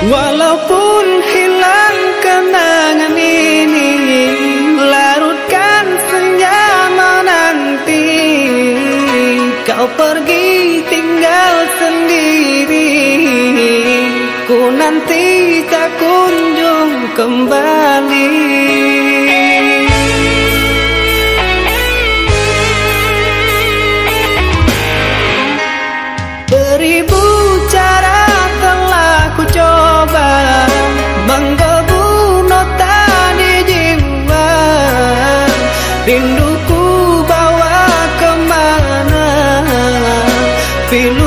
Walaupun hilang kenangan ini Larutkan senja menanti Kau pergi tinggal sendiri Ku nanti tak kunjung kembali Feel.